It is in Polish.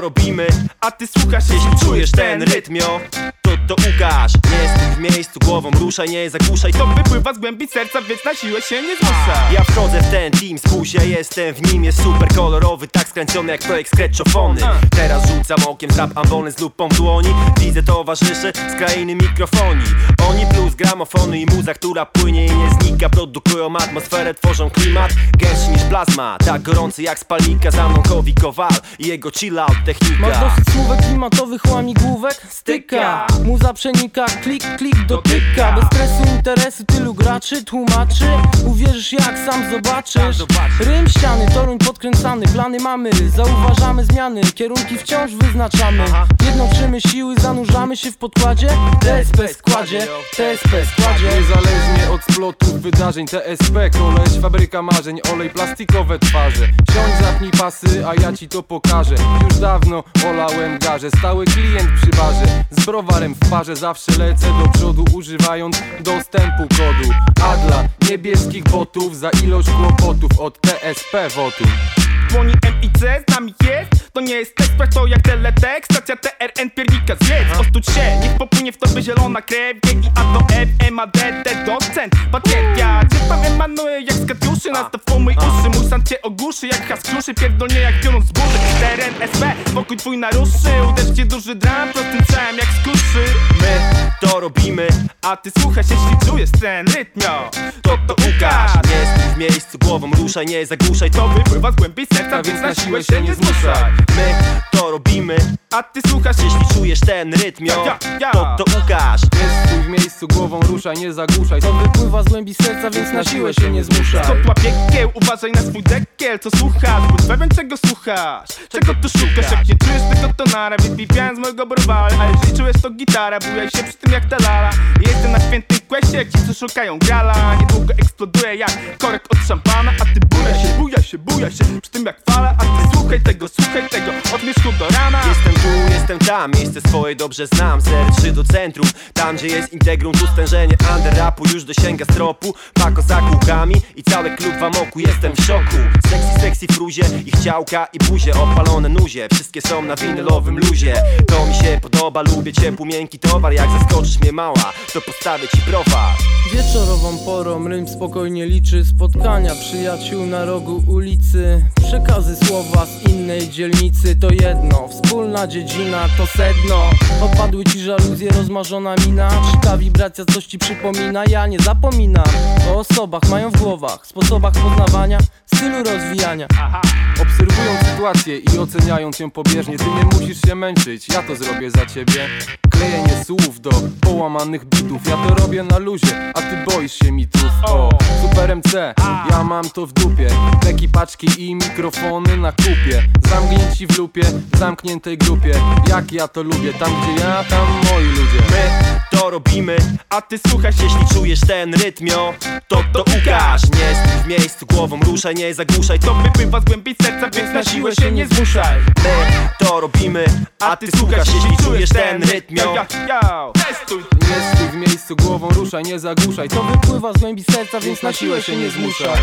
robimy A ty słuchasz, jeśli czujesz ten rytm, jo. To to ukaż, nie stój w miejscu Głową ruszaj, nie zagłuszaj To wypływa z głębi serca, więc na siłę się nie zmusza Ja wchodzę w ten team, spójrz, ja jestem w nim Jest super kolorowy, tak skręcony jak projekt skretchofony Teraz rzucam okiem, trap ambony z lupą w dłoni. Widzę towarzyszy z krainy mikrofonii Oni gramofony i muza, która płynie i nie znika. Produkują atmosferę, tworzą klimat. Gęstszy niż plazma, tak gorący jak spalnika. Za mną Kowi Kowal i jego chill out Masz technika dosyć słówek klimatowych łamigłówek? Styka. Muza przenika, klik, klik, dotyka. Bez stresu interesy tylu graczy Tłumaczy, uwierzysz jak sam zobaczysz. Rym ściany, toruń podkręcany. Plany mamy, zauważamy zmiany. Kierunki wciąż wyznaczamy. Jednoczymy siły, zanurzamy się w podkładzie. TSP składzie, TSP składzie. Niezależnie od splotów wydarzeń TSP, koleś, fabryka marzeń, olej plastikowe twarze. Siądź, zapnij pasy, a ja ci to pokażę. Już dawno olałem garze, stały klient przy barze. Z browarem w parze zawsze lecę do przodu Używając dostępu kodu. A dla niebieskich botów za ilość kłopotów od TSP wotum Dzwoni MIC, z nami jest To nie jest tekst, to jak teletekst Stacja TRN piernika zjedz. Ostuć się, niech popłynie w tobie zielona krew. G i A do F, M, A, D, D, docent. Pacjent, ja cię emanuje jak z katiuszy? Nastaw mój uszy, mój san cię ogłuszy Jak has kruszy, pierdolnie jak piorun z burzy. TRN SP, spokój twój naruszy Uderzcie duży dram, prostym całem jak z kuszy. My to robimy, A ty słuchasz, jeśli czujesz ten rytm, jo to to ukaż Nie stój w miejscu, głową ruszaj, nie zagłuszaj. To To wypływa z głębi serca, więc na siłę się nie zmuszaj. My robimy? A ty słuchasz, Jeśli czujesz ten rytm, jo. Ja, ja. To to ukaż. Stój w miejscu, głową ruszaj, nie zagłuszaj. To wypływa z głębi serca, więc na siłę się nie zmuszaj. Skopła piekieł, uważaj na swój dekiel. Co słuchasz, bądź pewien czego słuchasz? Czego tu szukasz, jak nie czujesz tego to nara. Wypipiałem z mojego browara. A jeżeli czujesz to gitara, bujaj się przy tym jak ta lala Jestem na świętym questie, jak ci co szukają grala Niedługo eksploduję jak korek od szampana. A ty bujaj się, bujaj się, bujaj się Przy tym jak fala, a ty słuchaj tego, słuchaj tego Od wierzchu do rana. Jestem tu, jestem tam, miejsce swoje dobrze znam. Zer do centrum, tam gdzie jest integrum. Tu stężenie under rapu już dosięga stropu. Pako za kółkami i cały klub w amoku. Jestem w szoku, sexy, sexy fruzie Ich ciałka i buzie, opalone nuzie Wszystkie są na winylowym luzie. To mi się podoba, lubię ciepły, miękki towar. Jak zaskoczysz mnie mała, to postawię ci browar Wieczorową porą rym spokojnie liczy Spotkania przyjaciół na rogu ulicy. Przekazy słowa z innej dzielnicy To jedno, wspólna dziedzina to sedno. Opadły ci żaluzje, rozmarzona mina. Czy ta wibracja coś ci przypomina? Ja nie zapominam O osobach mają w głowach Sposobach poznawania, stylu rozwijania. Obserwując sytuację i oceniając ją pobieżnie Ty nie musisz się męczyć, ja to zrobię za ciebie Klejenie słów do połamanych bitów. Ja to robię na luzie, a ty boisz się mitów. O, Super MC, ja mam to w dupie. Pleki, paczki i mikrofony na kupie. Zamknięci w lupie, w zamkniętej grupie. Jak ja to lubię, tam gdzie ja, tam moi ludzie. My to robimy, A ty słuchasz, jeśli czujesz ten rytm, jo. To to ukaż, nie stój w miejscu, głową ruszaj, nie zagłuszaj. To wypływa z głębi serca, więc na siłę się nie zmuszaj. My to robimy A ty słuchasz, jeśli czujesz ten rytm, jo. Ja, ja, testuj Nie stój w miejscu, głową ruszaj, nie zagłuszaj. To wypływa z głębi serca, więc na siłę się nie zmuszaj